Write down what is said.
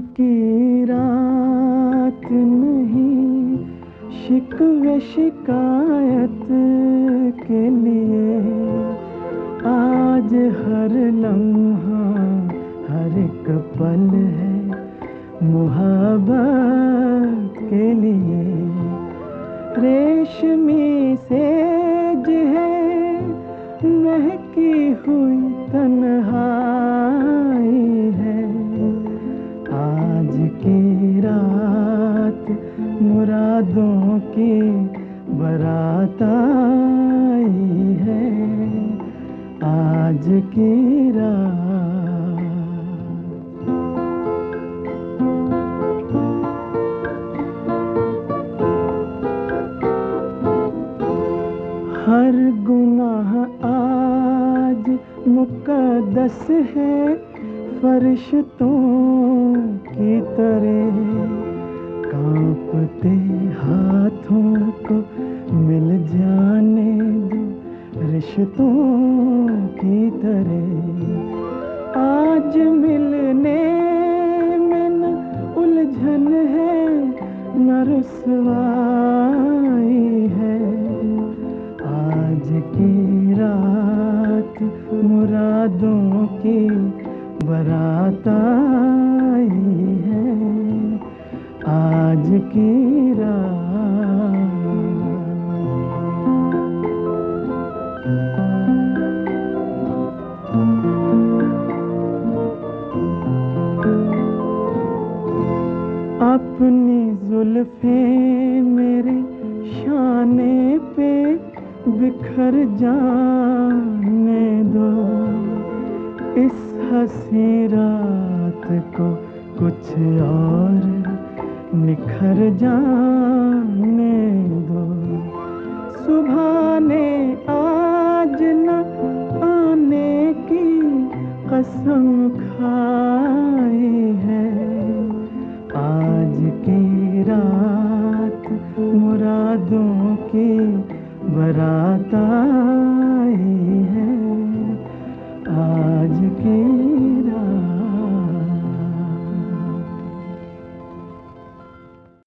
की रात नहीं, शिकवे शिकायत के लिए। आज हर लम्हा, हर एक पल है मुहब्बत के लिए। रेशमी सेज मुरादों की बरात आई है। आज की रात। हर गुनाह आज मुकदस है, फरिश्तों की तरह। रिश्तों की तरह आज मिलने में न उलझन है, न रुसवाई है। आज की रात मुरादों की बरात आई है। आज की अपनी जुल्फे मेरे शाने पे बिखर जाने दो। इस हसी रात को कुछ और निखर जाने दो। सुबह ने आज न आने की कसम खाई यादों की बराता